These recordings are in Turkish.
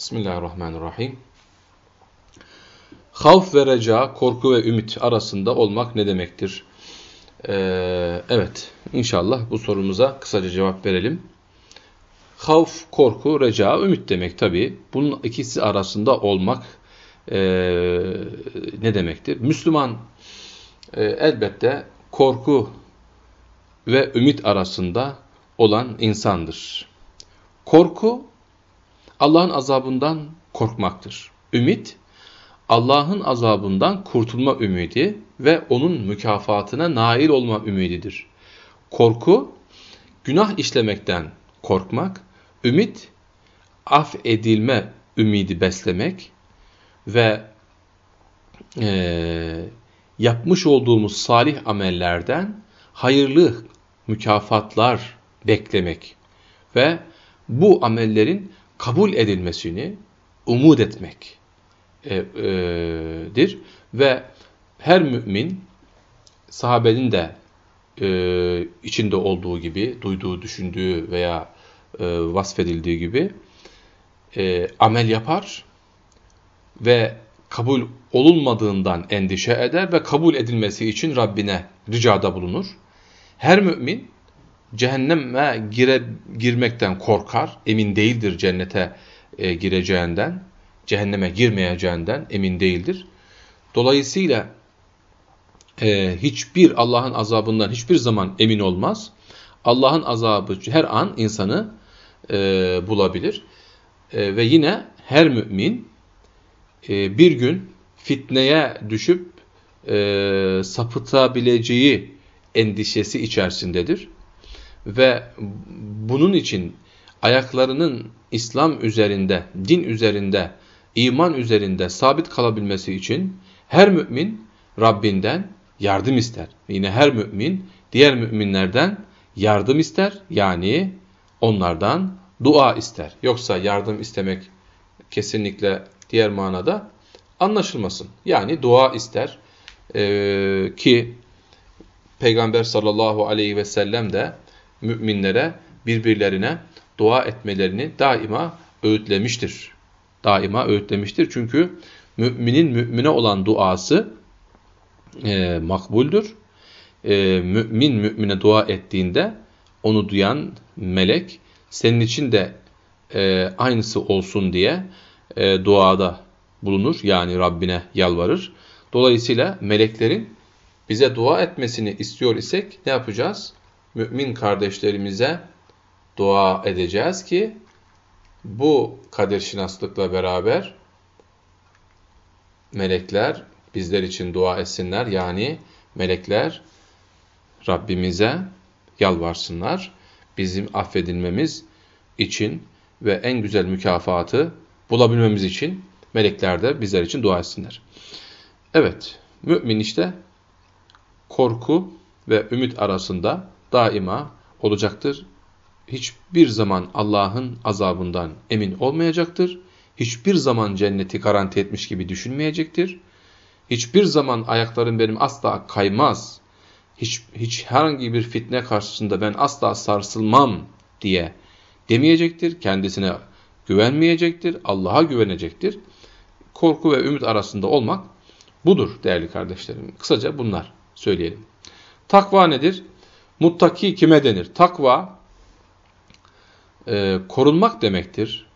Bismillahirrahmanirrahim. Havf ve reca, korku ve ümit arasında olmak ne demektir? Ee, evet, inşallah bu sorumuza kısaca cevap verelim. Havf, korku, reca, ümit demek tabi. Bunun ikisi arasında olmak e, ne demektir? Müslüman e, elbette korku ve ümit arasında olan insandır. Korku, Allah'ın azabından korkmaktır. Ümit, Allah'ın azabından kurtulma ümidi ve onun mükafatına nail olma ümididir. Korku, günah işlemekten korkmak, ümit, af edilme ümidi beslemek ve e, yapmış olduğumuz salih amellerden hayırlı mükafatlar beklemek ve bu amellerin kabul edilmesini umut etmek e, e, ve her mümin sahabenin de e, içinde olduğu gibi, duyduğu, düşündüğü veya e, vasfedildiği gibi amel yapar ve kabul olunmadığından endişe eder ve kabul edilmesi için Rabbine ricada bulunur. Her mümin cehenneme gire, girmekten korkar, emin değildir cennete e, gireceğinden, cehenneme girmeyeceğinden emin değildir. Dolayısıyla e, hiçbir Allah'ın azabından hiçbir zaman emin olmaz. Allah'ın azabı her an insanı e, bulabilir. E, ve yine her mümin e, bir gün fitneye düşüp e, sapıtabileceği endişesi içerisindedir ve bunun için ayaklarının İslam üzerinde, din üzerinde, iman üzerinde sabit kalabilmesi için her mümin Rabbinden yardım ister. Yine her mümin diğer müminlerden yardım ister. Yani onlardan dua ister. Yoksa yardım istemek kesinlikle diğer manada anlaşılmasın. Yani dua ister ee, ki Peygamber sallallahu aleyhi ve sellem de müminlere birbirlerine dua etmelerini daima öğütlemiştir. Daima öğütlemiştir. Çünkü müminin mümine olan duası e, makbuldür. E, mümin mümine dua ettiğinde onu duyan melek senin için de e, aynısı olsun diye e, duada bulunur. Yani Rabbine yalvarır. Dolayısıyla meleklerin bize dua etmesini istiyor isek ne yapacağız? Mümin kardeşlerimize dua edeceğiz ki bu kadir şinaslıkla beraber melekler bizler için dua etsinler. Yani melekler Rabbimize yalvarsınlar. Bizim affedilmemiz için ve en güzel mükafatı bulabilmemiz için melekler de bizler için dua etsinler. Evet, mümin işte korku ve ümit arasında daima olacaktır. Hiçbir zaman Allah'ın azabından emin olmayacaktır. Hiçbir zaman cenneti garanti etmiş gibi düşünmeyecektir. Hiçbir zaman ayaklarım benim asla kaymaz. Hiç, hiç herhangi bir fitne karşısında ben asla sarsılmam diye demeyecektir. Kendisine güvenmeyecektir. Allah'a güvenecektir. Korku ve ümit arasında olmak budur değerli kardeşlerim. Kısaca bunlar söyleyelim. Takva nedir? Muttaki kime denir? Takva e, korunmak demektir.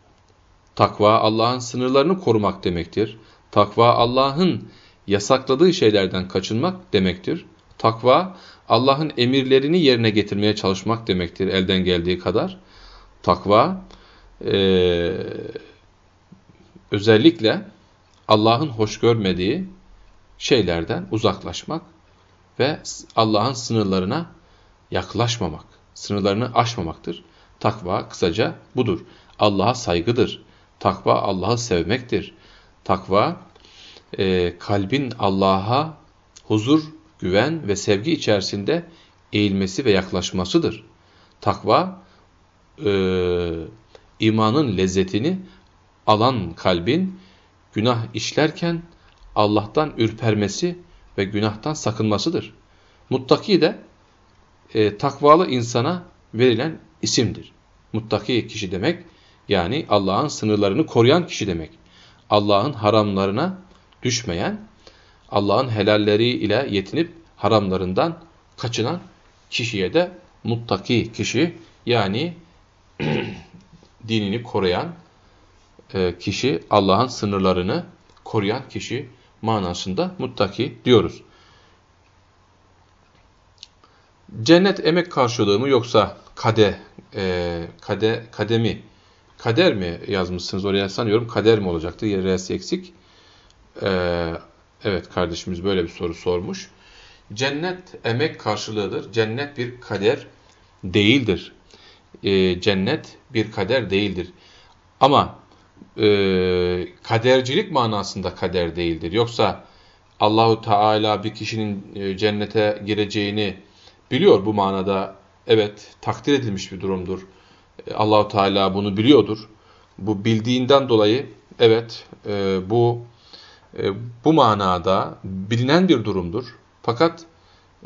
Takva Allah'ın sınırlarını korumak demektir. Takva Allah'ın yasakladığı şeylerden kaçınmak demektir. Takva Allah'ın emirlerini yerine getirmeye çalışmak demektir elden geldiği kadar. Takva e, özellikle Allah'ın hoş görmediği şeylerden uzaklaşmak ve Allah'ın sınırlarına yaklaşmamak, sınırlarını aşmamaktır. Takva kısaca budur. Allah'a saygıdır. Takva Allah'ı sevmektir. Takva e, kalbin Allah'a huzur, güven ve sevgi içerisinde eğilmesi ve yaklaşmasıdır. Takva e, imanın lezzetini alan kalbin günah işlerken Allah'tan ürpermesi ve günahtan sakınmasıdır. Muttaki de e, takvalı insana verilen isimdir. Muttaki kişi demek Yani Allah'ın sınırlarını koruyan kişi demek. Allah'ın haramlarına düşmeyen, Allah'ın helalleriyle yetinip haramlarından kaçınan kişiye de muttaki kişi yani dinini koruyan e, kişi, Allah'ın sınırlarını koruyan kişi manasında muttaki diyoruz. Cennet emek karşılığı mı yoksa kade, e, kade, kademi, kader mi yazmışsınız oraya sanıyorum kader mi olacaktı yeresi eksik. E, evet kardeşimiz böyle bir soru sormuş. Cennet emek karşılığıdır. Cennet bir kader değildir. E, cennet bir kader değildir. Ama e, kadercilik manasında kader değildir. Yoksa Allahu Teala bir kişinin e, cennete gireceğini biliyor bu manada. Evet, takdir edilmiş bir durumdur. E, Allahu Teala bunu biliyordur. Bu bildiğinden dolayı evet e, bu e, bu manada bilinen bir durumdur. Fakat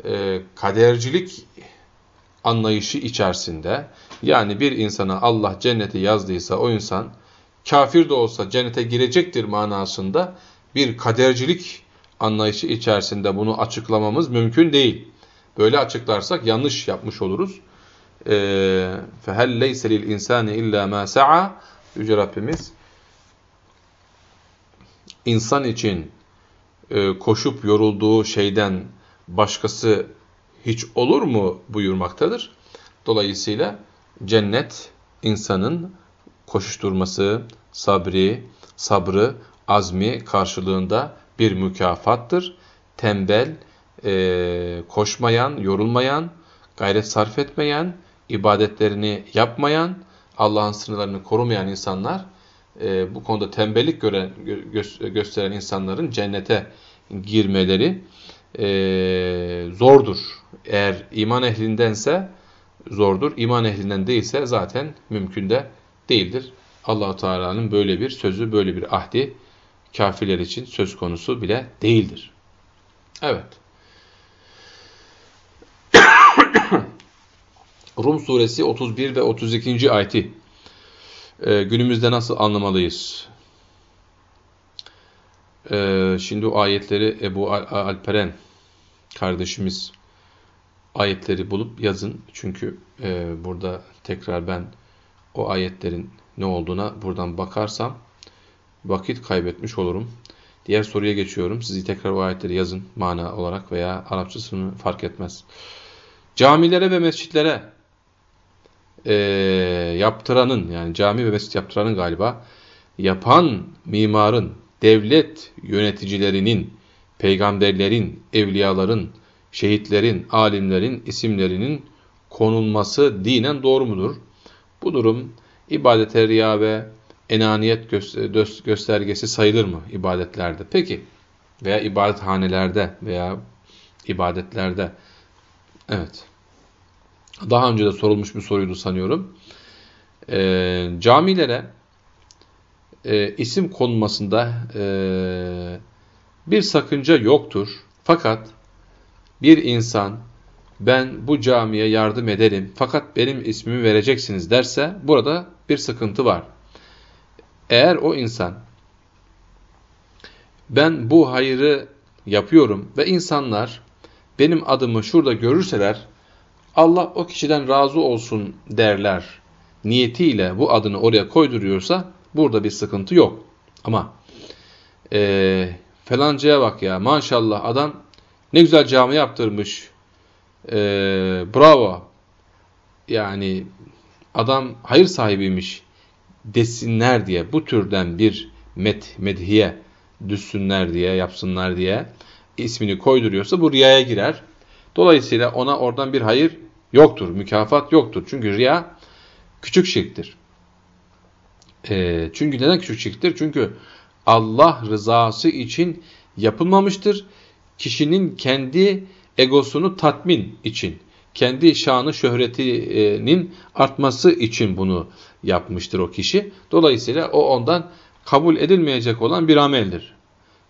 e, kadercilik anlayışı içerisinde yani bir insana Allah cenneti yazdıysa o insan kafir de olsa cennete girecektir manasında bir kadercilik anlayışı içerisinde bunu açıklamamız mümkün değil. Böyle açıklarsak yanlış yapmış oluruz. فَهَلْ لَيْسَ لِلْاِنْسَانِ اِلَّا مَا سَعَى Yüce Rabbimiz insan için e, koşup yorulduğu şeyden başkası hiç olur mu buyurmaktadır. Dolayısıyla cennet insanın koşuşturması, sabri, sabrı, azmi karşılığında bir mükafattır. Tembel, e, koşmayan, yorulmayan, gayret sarf etmeyen, ibadetlerini yapmayan, Allah'ın sınırlarını korumayan insanlar, e, bu konuda tembellik gören, gö gösteren insanların cennete girmeleri e, zordur. Eğer iman ehlindense zordur, iman ehlinden değilse zaten mümkün de değildir. allah Teala'nın böyle bir sözü, böyle bir ahdi kafirler için söz konusu bile değildir. Evet. Rum suresi 31 ve 32. ayeti e, günümüzde nasıl anlamalıyız? E, şimdi o ayetleri Ebu Al Alperen kardeşimiz ayetleri bulup yazın. Çünkü e, burada tekrar ben o ayetlerin ne olduğuna buradan bakarsam vakit kaybetmiş olurum. Diğer soruya geçiyorum. Sizi tekrar o ayetleri yazın mana olarak veya Arapçasını fark etmez. Camilere ve mescitlere e, yaptıranın yani cami ve mescit yaptıranın galiba yapan mimarın, devlet yöneticilerinin, peygamberlerin, evliyaların, şehitlerin, alimlerin isimlerinin konulması dinen doğru mudur? Bu durum ibadete riya ve enaniyet göstergesi sayılır mı ibadetlerde? Peki veya ibadethanelerde veya ibadetlerde evet daha önce de sorulmuş bir soruydu sanıyorum. E, camilere e, isim konulmasında e, bir sakınca yoktur. Fakat bir insan ben bu camiye yardım ederim fakat benim ismimi vereceksiniz derse burada bir sıkıntı var. Eğer o insan ben bu hayırı yapıyorum ve insanlar benim adımı şurada görürseler Allah o kişiden razı olsun derler niyetiyle bu adını oraya koyduruyorsa burada bir sıkıntı yok. Ama e, falancaya bak ya maşallah adam ne güzel cami yaptırmış. E, bravo. Yani adam hayır sahibiymiş desinler diye bu türden bir met, medhiye düşsünler diye yapsınlar diye ismini koyduruyorsa bu riyaya girer. Dolayısıyla ona oradan bir hayır yoktur, mükafat yoktur. Çünkü riya küçük şirktir. E, çünkü neden küçük şirktir? Çünkü Allah rızası için yapılmamıştır. Kişinin kendi egosunu tatmin için, kendi şanı şöhretinin artması için bunu yapmıştır o kişi. Dolayısıyla o ondan kabul edilmeyecek olan bir ameldir.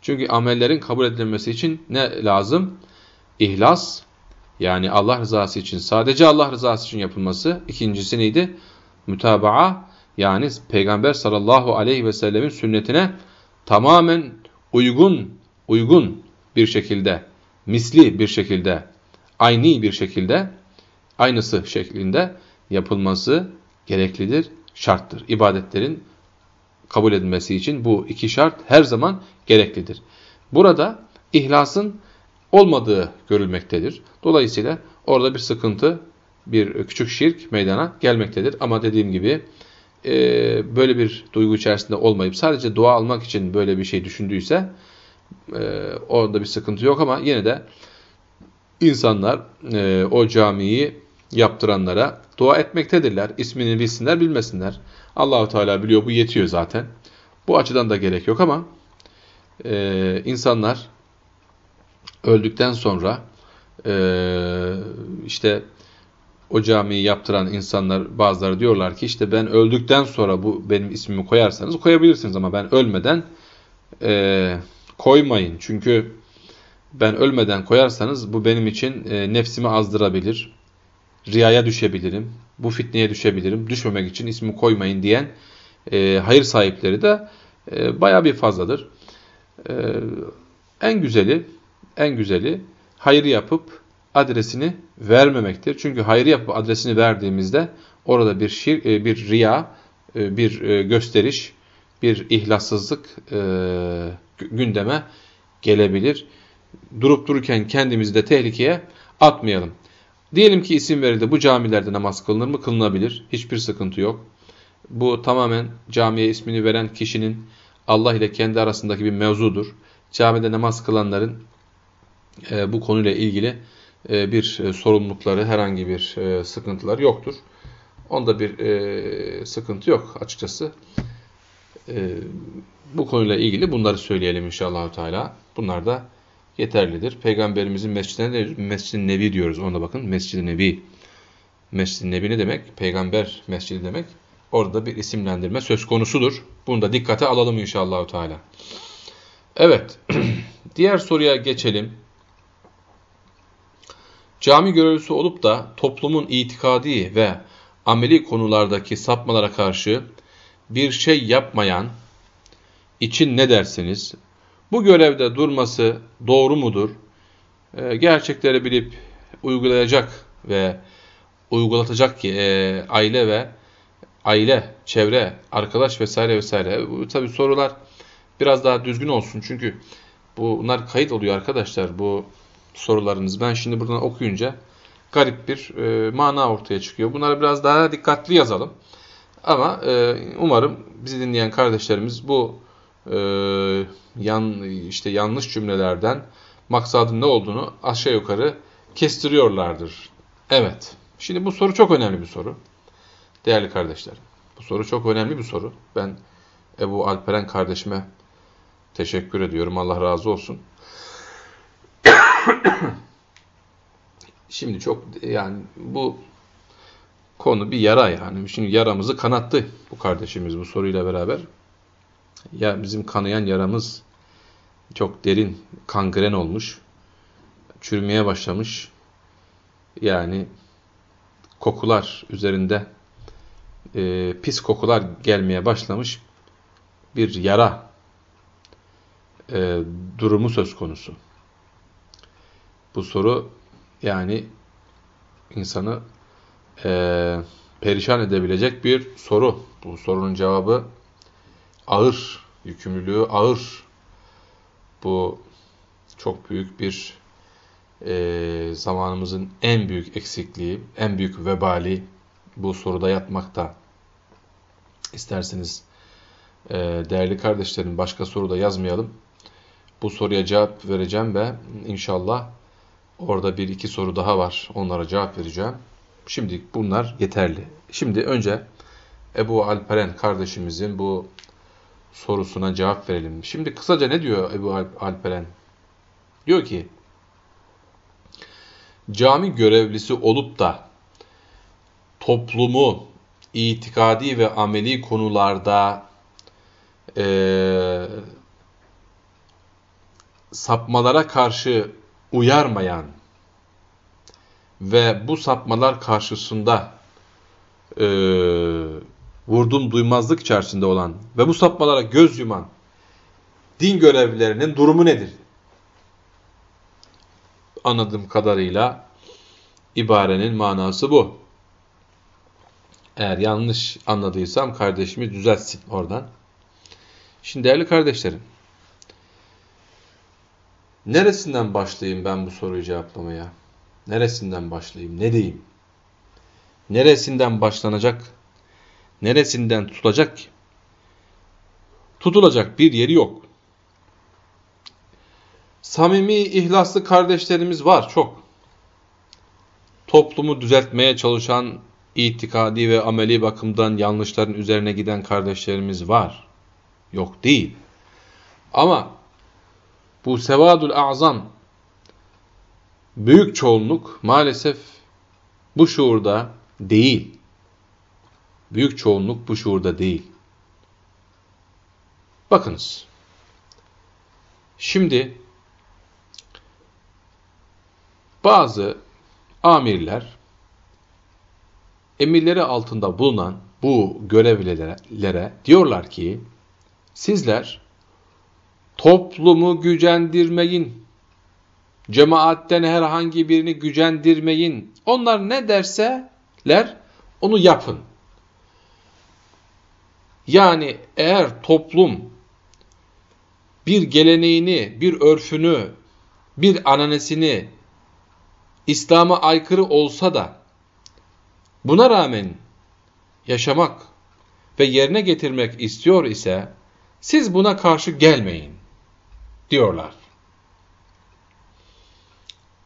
Çünkü amellerin kabul edilmesi için ne lazım? İhlas, yani Allah rızası için, sadece Allah rızası için yapılması. İkincisi neydi? Mütabaa, Yani Peygamber sallallahu aleyhi ve sellemin sünnetine tamamen uygun, uygun bir şekilde, misli bir şekilde, aynı bir şekilde, aynısı şeklinde yapılması gereklidir, şarttır. İbadetlerin kabul edilmesi için bu iki şart her zaman gereklidir. Burada ihlasın olmadığı görülmektedir. Dolayısıyla orada bir sıkıntı, bir küçük şirk meydana gelmektedir. Ama dediğim gibi e, böyle bir duygu içerisinde olmayıp sadece dua almak için böyle bir şey düşündüyse e, orada bir sıkıntı yok ama yine de insanlar e, o camiyi yaptıranlara dua etmektedirler. İsmini bilsinler bilmesinler. Allahu Teala biliyor bu yetiyor zaten. Bu açıdan da gerek yok ama e, insanlar öldükten sonra e, işte o camiyi yaptıran insanlar bazıları diyorlar ki işte ben öldükten sonra bu benim ismimi koyarsanız koyabilirsiniz ama ben ölmeden e, koymayın. Çünkü ben ölmeden koyarsanız bu benim için e, nefsimi azdırabilir, riyaya düşebilirim, bu fitneye düşebilirim, düşmemek için ismi koymayın diyen e, hayır sahipleri de e, baya bir fazladır. E, en güzeli, en güzeli hayır yapıp adresini vermemektir. Çünkü hayır yapıp adresini verdiğimizde orada bir şir, e, bir riya, e, bir e, gösteriş, bir ihlassızlık gündeme gelebilir. Durup dururken kendimizi de tehlikeye atmayalım. Diyelim ki isim verildi. Bu camilerde namaz kılınır mı? Kılınabilir. Hiçbir sıkıntı yok. Bu tamamen camiye ismini veren kişinin Allah ile kendi arasındaki bir mevzudur. Camide namaz kılanların e, bu konuyla ilgili e, bir e, sorumlulukları, herhangi bir sıkıntıları yoktur. Onda bir sıkıntı yok açıkçası. Bu konuyla ilgili bunları söyleyelim inşallah Teala. Bunlar da yeterlidir. Peygamberimizin mescidine Mescid-i Nebi diyoruz. Ona bakın. Mescid-i Nebi. Mescid-i Nebi ne demek? Peygamber mescidi demek. Orada bir isimlendirme söz konusudur. Bunu da dikkate alalım inşallah Teala. Evet. Diğer soruya geçelim. Cami görevlisi olup da toplumun itikadi ve ameli konulardaki sapmalara karşı bir şey yapmayan için ne dersiniz? Bu görevde durması doğru mudur? E, gerçekleri bilip uygulayacak ve uygulatacak ki e, aile ve aile, çevre, arkadaş vesaire vesaire. Bu tabii sorular biraz daha düzgün olsun çünkü bunlar kayıt oluyor arkadaşlar. Bu sorularınız. Ben şimdi buradan okuyunca garip bir e, mana ortaya çıkıyor. Bunları biraz daha dikkatli yazalım. Ama e, umarım bizi dinleyen kardeşlerimiz bu e, yan işte yanlış cümlelerden maksadın ne olduğunu aşağı yukarı kestiriyorlardır. Evet. Şimdi bu soru çok önemli bir soru. Değerli kardeşler. Bu soru çok önemli bir soru. Ben Ebu Alperen kardeşime teşekkür ediyorum. Allah razı olsun. Şimdi çok yani bu konu bir yara yani. Şimdi yaramızı kanattı bu kardeşimiz bu soruyla beraber. Ya bizim kanayan yaramız çok derin kangren olmuş. Çürümeye başlamış. Yani kokular üzerinde e, pis kokular gelmeye başlamış bir yara e, durumu söz konusu. Bu soru yani insanı e, perişan edebilecek bir soru. Bu sorunun cevabı ağır, yükümlülüğü ağır. Bu çok büyük bir e, zamanımızın en büyük eksikliği, en büyük vebali bu soruda yatmakta. İsterseniz e, değerli kardeşlerim başka soruda yazmayalım. Bu soruya cevap vereceğim ve inşallah Orada bir iki soru daha var. Onlara cevap vereceğim. Şimdi bunlar yeterli. Şimdi önce Ebu Alperen kardeşimizin bu sorusuna cevap verelim. Şimdi kısaca ne diyor Ebu Alperen? Diyor ki, cami görevlisi olup da toplumu itikadi ve ameli konularda e, sapmalara karşı uyarmayan ve bu sapmalar karşısında e, vurdum duymazlık içerisinde olan ve bu sapmalara göz yuman din görevlilerinin durumu nedir? Anladığım kadarıyla ibarenin manası bu. Eğer yanlış anladıysam kardeşimi düzeltsin oradan. Şimdi değerli kardeşlerim, neresinden başlayayım ben bu soruyu cevaplamaya? Neresinden başlayayım, ne diyeyim? Neresinden başlanacak, neresinden tutulacak ki? Tutulacak bir yeri yok. Samimi, ihlaslı kardeşlerimiz var çok. Toplumu düzeltmeye çalışan, itikadi ve ameli bakımdan yanlışların üzerine giden kardeşlerimiz var. Yok değil. Ama bu sevadul azam büyük çoğunluk maalesef bu şuurda değil. Büyük çoğunluk bu şuurda değil. Bakınız. Şimdi bazı amirler emirleri altında bulunan bu görevlilere diyorlar ki sizler toplumu gücendirmeyin, cemaatten herhangi birini gücendirmeyin, onlar ne derseler onu yapın. Yani eğer toplum bir geleneğini, bir örfünü, bir ananesini İslam'a aykırı olsa da buna rağmen yaşamak ve yerine getirmek istiyor ise siz buna karşı gelmeyin diyorlar.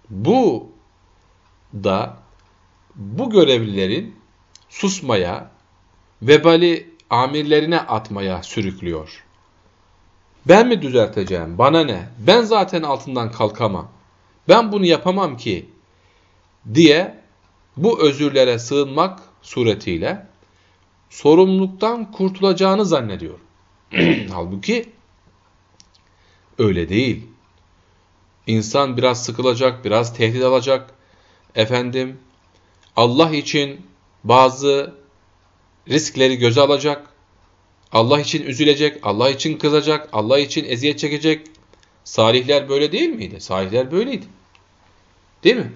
Bu da bu görevlilerin susmaya, vebali amirlerine atmaya sürüklüyor. Ben mi düzelteceğim? Bana ne? Ben zaten altından kalkamam. Ben bunu yapamam ki diye bu özürlere sığınmak suretiyle sorumluluktan kurtulacağını zannediyor. Halbuki öyle değil. İnsan biraz sıkılacak, biraz tehdit alacak. Efendim, Allah için bazı riskleri göze alacak. Allah için üzülecek, Allah için kızacak, Allah için eziyet çekecek. Salihler böyle değil miydi? Salihler böyleydi. Değil mi?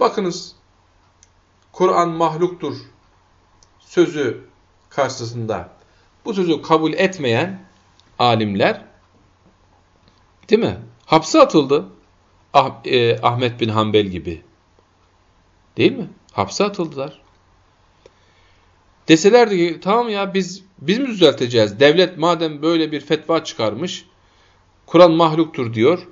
Bakınız Kur'an mahluktur sözü karşısında bu sözü kabul etmeyen alimler değil mi? Hapse atıldı. Ah, e, Ahmet bin Hanbel gibi. Değil mi? Hapse atıldılar. Deselerdi ki tamam ya biz biz mi düzelteceğiz? Devlet madem böyle bir fetva çıkarmış, Kur'an mahluktur diyor.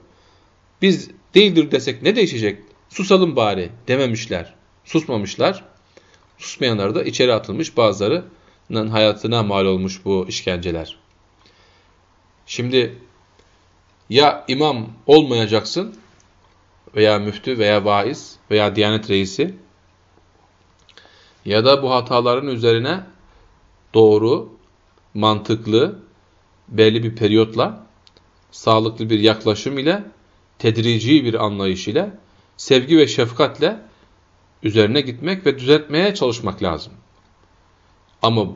Biz değildir desek ne değişecek? Susalım bari dememişler. Susmamışlar. Susmayanlar da içeri atılmış bazılarının hayatına mal olmuş bu işkenceler. Şimdi ya imam olmayacaksın veya müftü veya vaiz veya diyanet reisi ya da bu hataların üzerine doğru, mantıklı, belli bir periyotla, sağlıklı bir yaklaşım ile, tedrici bir anlayış ile, sevgi ve şefkatle üzerine gitmek ve düzeltmeye çalışmak lazım. Ama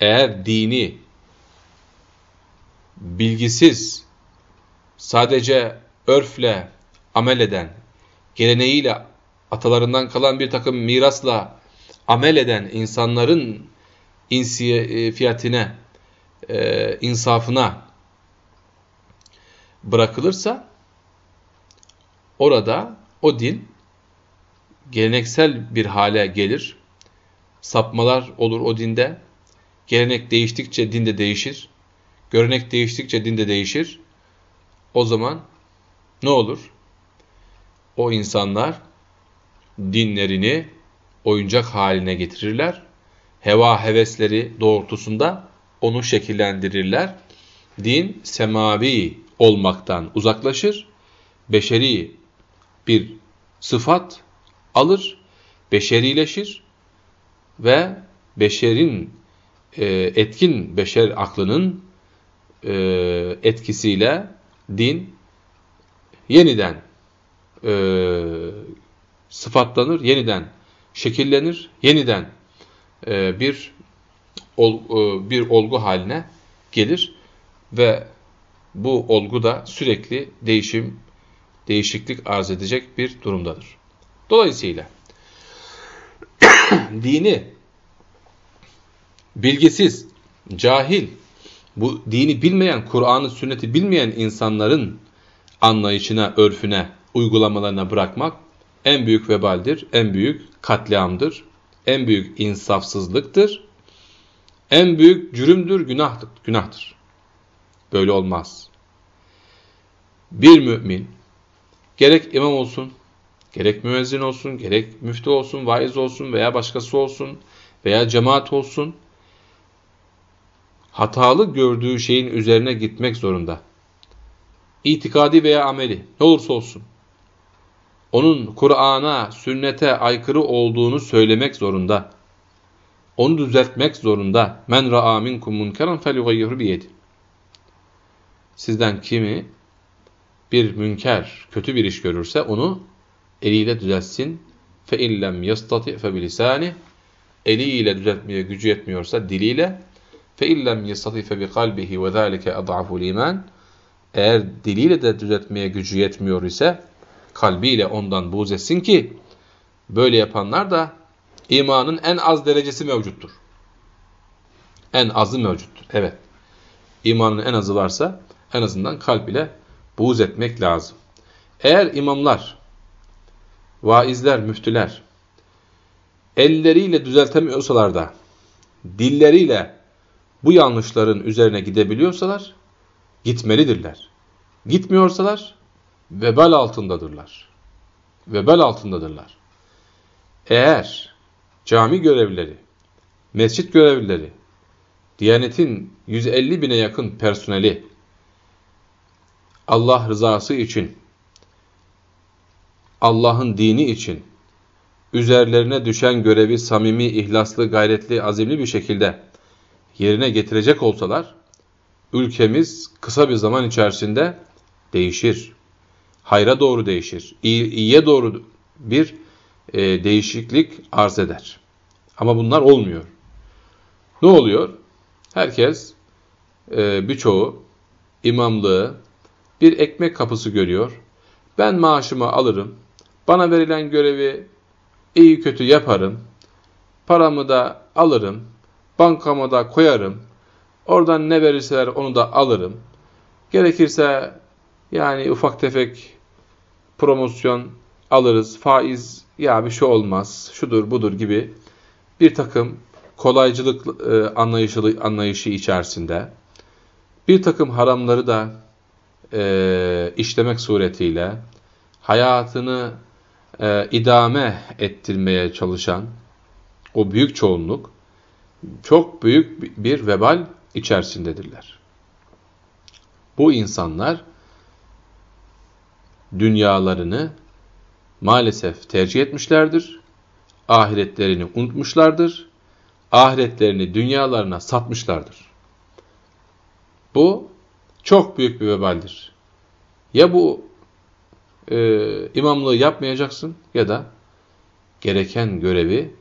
eğer dini bilgisiz, sadece örfle amel eden, geleneğiyle, atalarından kalan bir takım mirasla amel eden insanların insiyetine, e, insafına bırakılırsa orada o din geleneksel bir hale gelir. Sapmalar olur o dinde. Gelenek değiştikçe din de değişir. Görenek değiştikçe din de değişir. O zaman ne olur? O insanlar dinlerini oyuncak haline getirirler. Heva hevesleri doğrultusunda onu şekillendirirler. Din semavi olmaktan uzaklaşır. Beşeri bir sıfat alır, beşerileşir ve beşerin e, etkin beşer aklının e, etkisiyle din yeniden e, sıfatlanır, yeniden şekillenir, yeniden e, bir ol, e, bir olgu haline gelir ve bu olgu da sürekli değişim, değişiklik arz edecek bir durumdadır. Dolayısıyla dini bilgisiz, cahil, bu dini bilmeyen, Kur'an'ı, sünneti bilmeyen insanların anlayışına, örfüne, uygulamalarına bırakmak en büyük vebaldir, en büyük katliamdır, en büyük insafsızlıktır, en büyük cürümdür, günahtır. günahtır. Böyle olmaz. Bir mümin, gerek imam olsun, gerek müezzin olsun, gerek müftü olsun, vaiz olsun veya başkası olsun veya cemaat olsun, hatalı gördüğü şeyin üzerine gitmek zorunda. İtikadi veya ameli ne olursa olsun. Onun Kur'an'a, sünnete aykırı olduğunu söylemek zorunda. Onu düzeltmek zorunda. Men ra'a minkum munkaran felyughayyirhu biyedi. Sizden kimi bir münker, kötü bir iş görürse onu eliyle düzeltsin. Fe illem yastati fe bilisani. Eliyle düzeltmeye gücü yetmiyorsa diliyle fe illem yastati fe bi kalbihi ve zalike ad'aful iman. Eğer diliyle de düzeltmeye gücü yetmiyor ise kalbiyle ondan buğz etsin ki böyle yapanlar da imanın en az derecesi mevcuttur. En azı mevcuttur. Evet. İmanın en azı varsa en azından kalb ile buğz etmek lazım. Eğer imamlar, vaizler, müftüler elleriyle düzeltemiyorsalar da dilleriyle bu yanlışların üzerine gidebiliyorsalar gitmelidirler. Gitmiyorsalar vebal altındadırlar. Vebal altındadırlar. Eğer cami görevlileri, mescit görevlileri, Diyanetin 150 bine yakın personeli Allah rızası için, Allah'ın dini için üzerlerine düşen görevi samimi, ihlaslı, gayretli, azimli bir şekilde yerine getirecek olsalar, ülkemiz kısa bir zaman içerisinde değişir. Hayra doğru değişir. İyi, iyiye doğru bir e, değişiklik arz eder. Ama bunlar olmuyor. Ne oluyor? Herkes, e, birçoğu imamlığı bir ekmek kapısı görüyor. Ben maaşımı alırım, bana verilen görevi iyi kötü yaparım, paramı da alırım, bankama da koyarım, oradan ne verirseler onu da alırım. Gerekirse yani ufak tefek promosyon alırız, faiz ya bir şey olmaz, şudur budur gibi bir takım kolaycılık e, anlayışı, anlayışı içerisinde bir takım haramları da e, işlemek suretiyle hayatını e, idame ettirmeye çalışan o büyük çoğunluk çok büyük bir vebal içerisindedirler. Bu insanlar dünyalarını maalesef tercih etmişlerdir. Ahiretlerini unutmuşlardır. Ahiretlerini dünyalarına satmışlardır. Bu çok büyük bir vebaldir. Ya bu e, imamlığı yapmayacaksın ya da gereken görevi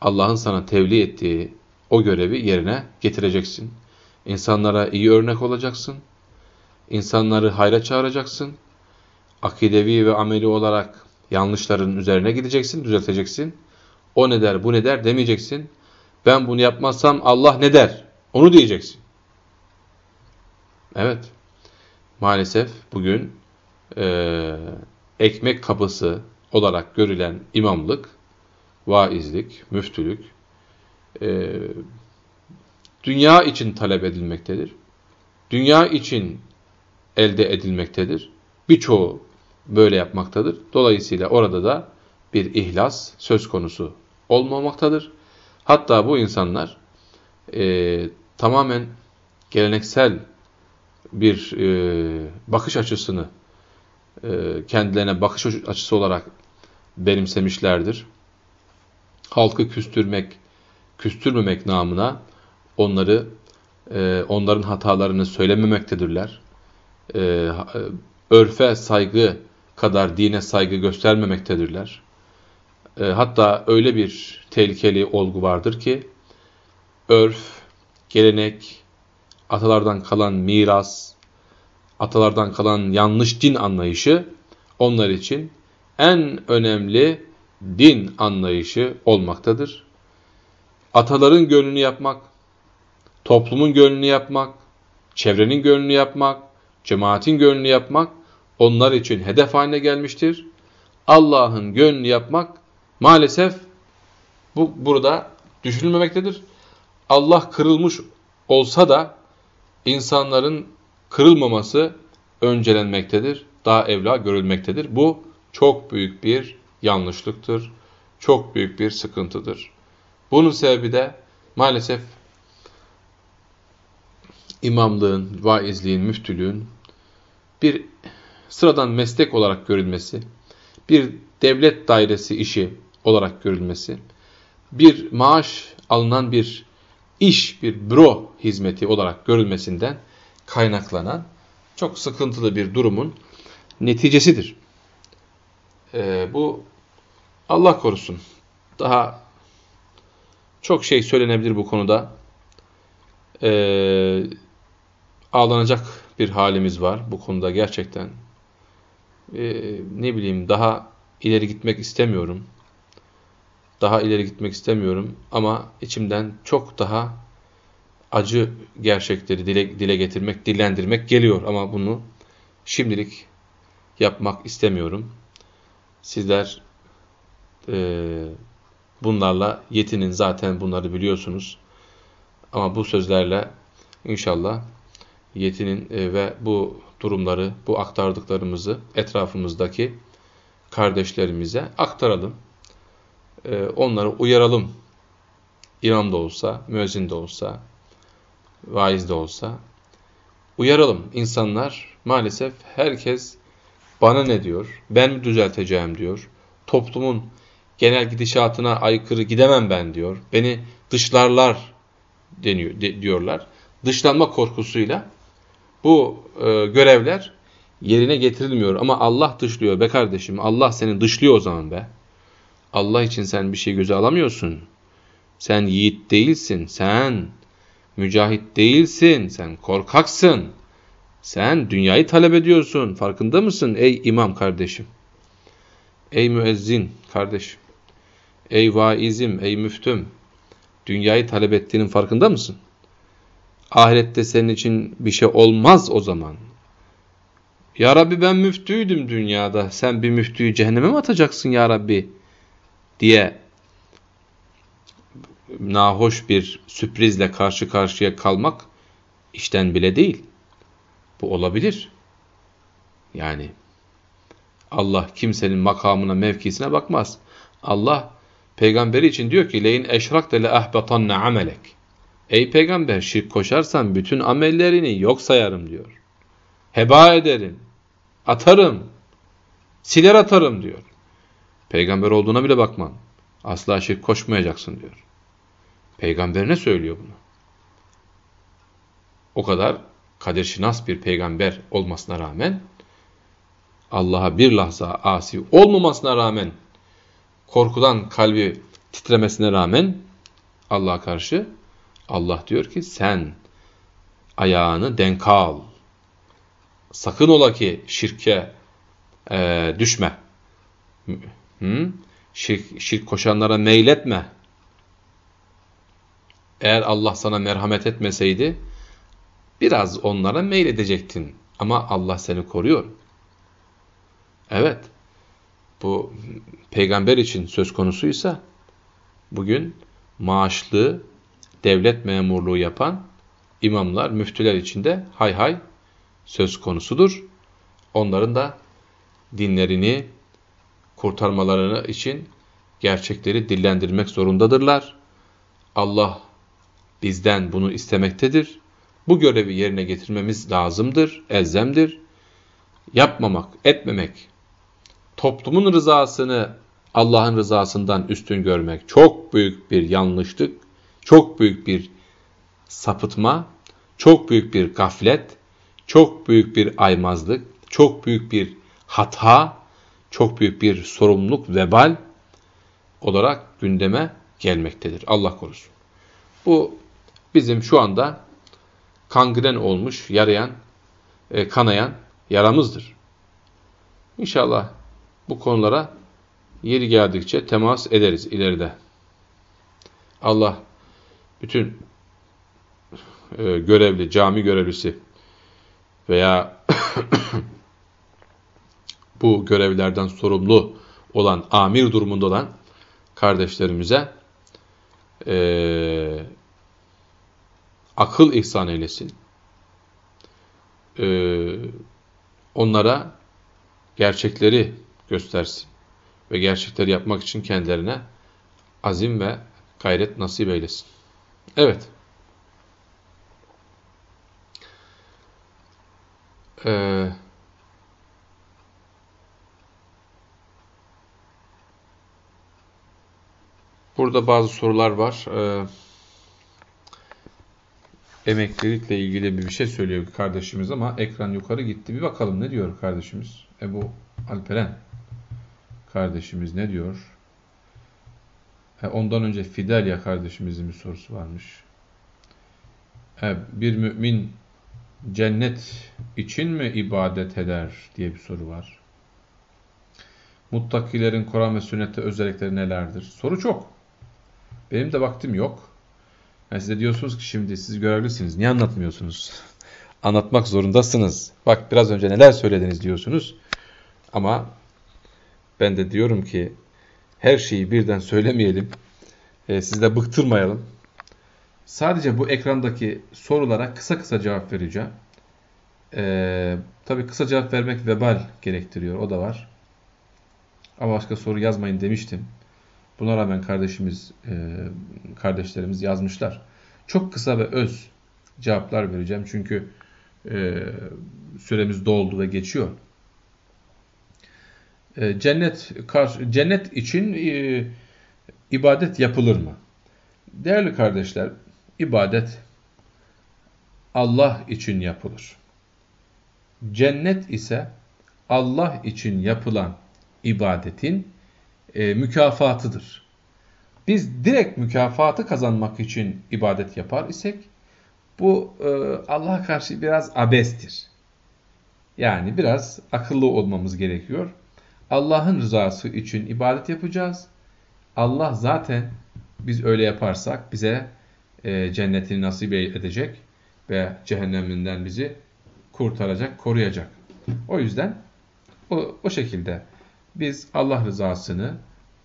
Allah'ın sana tevli ettiği o görevi yerine getireceksin. İnsanlara iyi örnek olacaksın. İnsanları hayra çağıracaksın. Akidevi ve ameli olarak yanlışların üzerine gideceksin, düzelteceksin. O ne der, bu ne der demeyeceksin. Ben bunu yapmazsam Allah ne der? Onu diyeceksin. Evet. Maalesef bugün e, ekmek kapısı olarak görülen imamlık, vaizlik, müftülük e, dünya için talep edilmektedir. Dünya için elde edilmektedir. Birçoğu böyle yapmaktadır. Dolayısıyla orada da bir ihlas söz konusu olmamaktadır. Hatta bu insanlar e, tamamen geleneksel bir e, bakış açısını e, kendilerine bakış açısı olarak benimsemişlerdir. Halkı küstürmek, küstürmemek namına onları e, onların hatalarını söylememektedirler. E, örfe saygı kadar dine saygı göstermemektedirler. E, hatta öyle bir tehlikeli olgu vardır ki örf, gelenek, atalardan kalan miras, atalardan kalan yanlış din anlayışı onlar için en önemli din anlayışı olmaktadır. Ataların gönlünü yapmak, toplumun gönlünü yapmak, çevrenin gönlünü yapmak, cemaatin gönlünü yapmak onlar için hedef haline gelmiştir. Allah'ın gönlünü yapmak maalesef bu burada düşünülmemektedir. Allah kırılmış olsa da insanların kırılmaması öncelenmektedir. Daha evla görülmektedir. Bu çok büyük bir yanlışlıktır. Çok büyük bir sıkıntıdır. Bunun sebebi de maalesef imamlığın, vaizliğin, müftülüğün bir sıradan meslek olarak görülmesi, bir devlet dairesi işi olarak görülmesi, bir maaş alınan bir iş, bir büro hizmeti olarak görülmesinden kaynaklanan çok sıkıntılı bir durumun neticesidir. Ee, bu Allah korusun. Daha çok şey söylenebilir bu konuda. Ee, ağlanacak bir halimiz var bu konuda gerçekten. Ee, ne bileyim daha ileri gitmek istemiyorum. Daha ileri gitmek istemiyorum ama içimden çok daha acı gerçekleri dile, dile getirmek, dillendirmek geliyor ama bunu şimdilik yapmak istemiyorum. Sizler e, bunlarla yetinin zaten bunları biliyorsunuz. Ama bu sözlerle inşallah yetinin e, ve bu durumları, bu aktardıklarımızı etrafımızdaki kardeşlerimize aktaralım. E, onları uyaralım. İmam da olsa, müezzin de olsa, vaiz de olsa uyaralım. İnsanlar maalesef herkes bana ne diyor, ben mi düzelteceğim diyor. Toplumun genel gidişatına aykırı gidemem ben diyor. Beni dışlarlar deniyor de, diyorlar. Dışlanma korkusuyla bu e, görevler yerine getirilmiyor. Ama Allah dışlıyor be kardeşim. Allah seni dışlıyor o zaman be. Allah için sen bir şey göze alamıyorsun. Sen yiğit değilsin. Sen mücahit değilsin. Sen korkaksın. Sen dünyayı talep ediyorsun. Farkında mısın ey imam kardeşim? Ey müezzin kardeşim. Ey vaizim, ey müftüm. Dünyayı talep ettiğinin farkında mısın? Ahirette senin için bir şey olmaz o zaman. Ya Rabbi ben müftüydüm dünyada. Sen bir müftüyü cehenneme mi atacaksın ya Rabbi? Diye nahoş bir sürprizle karşı karşıya kalmak işten bile değil. Bu olabilir. Yani Allah kimsenin makamına, mevkisine bakmaz. Allah peygamberi için diyor ki leyin eşrakte le ahbatanne amelek. Ey peygamber şirk koşarsan bütün amellerini yok sayarım diyor. Heba ederim. Atarım. Siler atarım diyor. Peygamber olduğuna bile bakman. Asla şirk koşmayacaksın diyor. Peygamberine söylüyor bunu. O kadar kadir şinas bir peygamber olmasına rağmen Allah'a bir lahza asi olmamasına rağmen korkudan kalbi titremesine rağmen Allah'a karşı Allah diyor ki sen ayağını denk al. Sakın ola ki şirke e, düşme. Hı? Şirk, şirk koşanlara meyletme. Eğer Allah sana merhamet etmeseydi biraz onlara meyledecektin. Ama Allah seni koruyor. Evet, bu peygamber için söz konusuysa bugün maaşlı devlet memurluğu yapan imamlar, müftüler için de hay hay söz konusudur. Onların da dinlerini kurtarmalarını için gerçekleri dillendirmek zorundadırlar. Allah bizden bunu istemektedir. Bu görevi yerine getirmemiz lazımdır, elzemdir. Yapmamak, etmemek, toplumun rızasını Allah'ın rızasından üstün görmek çok büyük bir yanlışlık, çok büyük bir sapıtma, çok büyük bir gaflet, çok büyük bir aymazlık, çok büyük bir hata, çok büyük bir sorumluluk, vebal olarak gündeme gelmektedir. Allah korusun. Bu bizim şu anda kangren olmuş, yarayan, e, kanayan yaramızdır. İnşallah bu konulara yeri geldikçe temas ederiz ileride. Allah bütün e, görevli, cami görevlisi veya bu görevlerden sorumlu olan, amir durumunda olan kardeşlerimize e, akıl ihsan eylesin. E, onlara gerçekleri göstersin ve gerçekleri yapmak için kendilerine azim ve gayret nasip eylesin. Evet. Ee, burada bazı sorular var. Ee, emeklilikle ilgili bir şey söylüyor kardeşimiz ama ekran yukarı gitti. Bir bakalım ne diyor kardeşimiz? Ebu Alperen kardeşimiz ne diyor? ondan önce Fidelya kardeşimizin bir sorusu varmış. bir mümin cennet için mi ibadet eder diye bir soru var. Muttakilerin Kur'an ve sünnette özellikleri nelerdir? Soru çok. Benim de vaktim yok. Yani size diyorsunuz ki şimdi siz görevlisiniz. Niye anlatmıyorsunuz? Anlatmak zorundasınız. Bak biraz önce neler söylediniz diyorsunuz. Ama ben de diyorum ki her şeyi birden söylemeyelim. E, sizi de bıktırmayalım. Sadece bu ekrandaki sorulara kısa kısa cevap vereceğim. E, tabii kısa cevap vermek vebal gerektiriyor. O da var. Ama başka soru yazmayın demiştim. Buna rağmen kardeşimiz, e, kardeşlerimiz yazmışlar. Çok kısa ve öz cevaplar vereceğim. Çünkü e, süremiz doldu ve geçiyor. E, cennet cennet için e, ibadet yapılır mı? Değerli kardeşler, ibadet Allah için yapılır. Cennet ise Allah için yapılan ibadetin e, mükafatıdır. Biz direkt mükafatı kazanmak için ibadet yapar isek bu e, Allah'a karşı biraz abestir. Yani biraz akıllı olmamız gerekiyor. Allah'ın rızası için ibadet yapacağız. Allah zaten biz öyle yaparsak bize e, cennetini nasip edecek ve cehenneminden bizi kurtaracak, koruyacak. O yüzden o, o şekilde biz Allah rızasını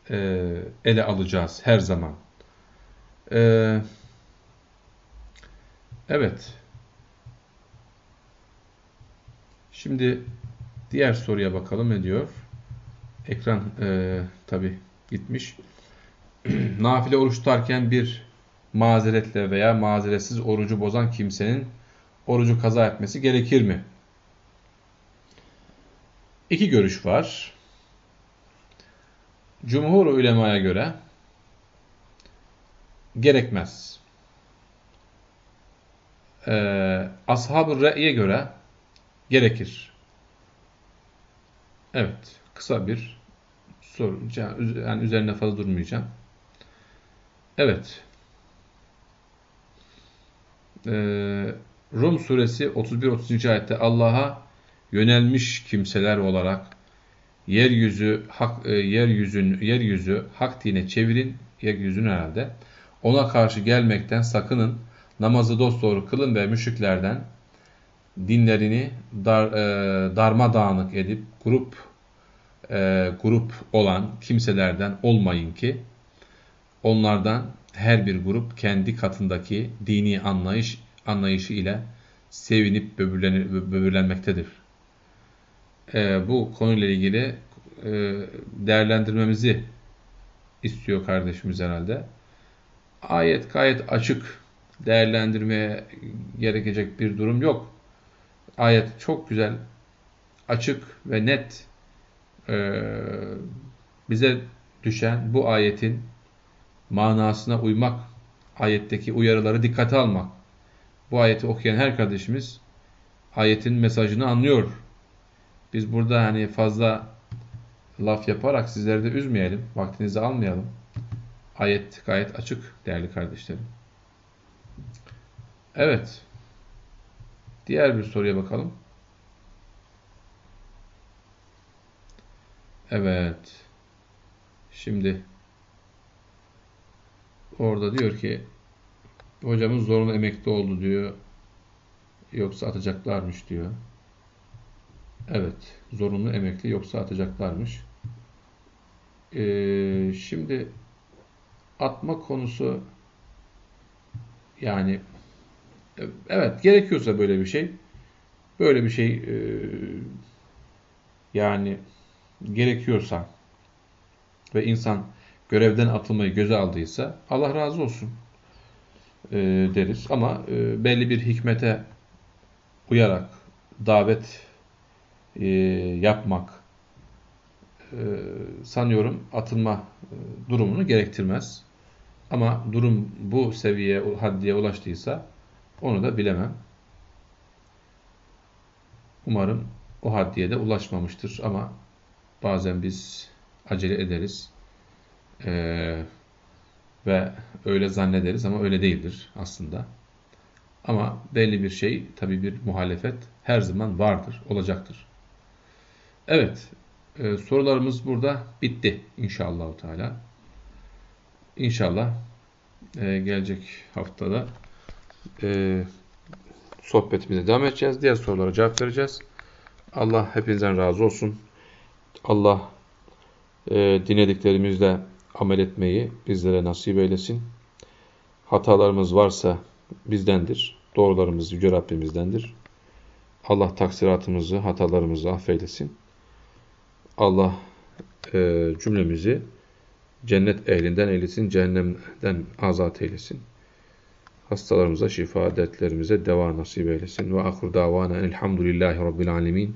e, ele alacağız her zaman. E, evet. Şimdi diğer soruya bakalım ne diyor. Ekran e, tabi gitmiş. Nafile oruç tutarken bir mazeretle veya mazeretsiz orucu bozan kimsenin orucu kaza etmesi gerekir mi? İki görüş var. Cumhur ulemaya göre gerekmez. Ee, Ashab-ı Re'ye göre gerekir. Evet, kısa bir soru. Yani üzerine fazla durmayacağım. Evet. Ee, Rum suresi 31-30. ayette Allah'a yönelmiş kimseler olarak yeryüzü hak e, yeryüzün yeryüzü hak dine çevirin yeryüzünü herhalde. Ona karşı gelmekten sakının. Namazı dosdoğru kılın ve müşriklerden dinlerini dar, e, darmadağınık edip grup e, grup olan kimselerden olmayın ki onlardan her bir grup kendi katındaki dini anlayış anlayışı ile sevinip böbürlenmektedir. E, bu konuyla ilgili e, değerlendirmemizi istiyor kardeşimiz herhalde. Ayet gayet açık değerlendirmeye gerekecek bir durum yok. Ayet çok güzel, açık ve net e, bize düşen bu ayetin manasına uymak, ayetteki uyarıları dikkate almak. Bu ayeti okuyan her kardeşimiz ayetin mesajını anlıyor. Biz burada hani fazla laf yaparak sizleri de üzmeyelim, vaktinizi almayalım. Ayet gayet açık değerli kardeşlerim. Evet. Diğer bir soruya bakalım. Evet. Şimdi orada diyor ki hocamız zorunlu emekli oldu diyor. Yoksa atacaklarmış diyor. Evet. Zorunlu emekli yoksa atacaklarmış. Ee, şimdi atma konusu yani evet gerekiyorsa böyle bir şey böyle bir şey e, yani gerekiyorsa ve insan görevden atılmayı göze aldıysa Allah razı olsun e, deriz. Ama e, belli bir hikmete uyarak davet e, yapmak e, sanıyorum atılma e, durumunu gerektirmez. Ama durum bu seviyeye, haddiye ulaştıysa onu da bilemem. Umarım o haddiye de ulaşmamıştır ama bazen biz acele ederiz ee, ve öyle zannederiz ama öyle değildir aslında. Ama belli bir şey, tabi bir muhalefet her zaman vardır, olacaktır. Evet, e, sorularımız burada bitti inşallah. Teala. İnşallah e, gelecek haftada e, sohbetimize devam edeceğiz. Diğer sorulara cevap vereceğiz. Allah hepinizden razı olsun. Allah e, dinlediklerimizle amel etmeyi bizlere nasip eylesin. Hatalarımız varsa bizdendir. Doğrularımız Yüce Rabbimizdendir. Allah taksiratımızı, hatalarımızı affeylesin. Allah e, cümlemizi cennet ehlinden eylesin, cehennemden azat eylesin. Hastalarımıza şifa, dertlerimize deva nasip eylesin. Ve ahir davana elhamdülillahi rabbil alemin.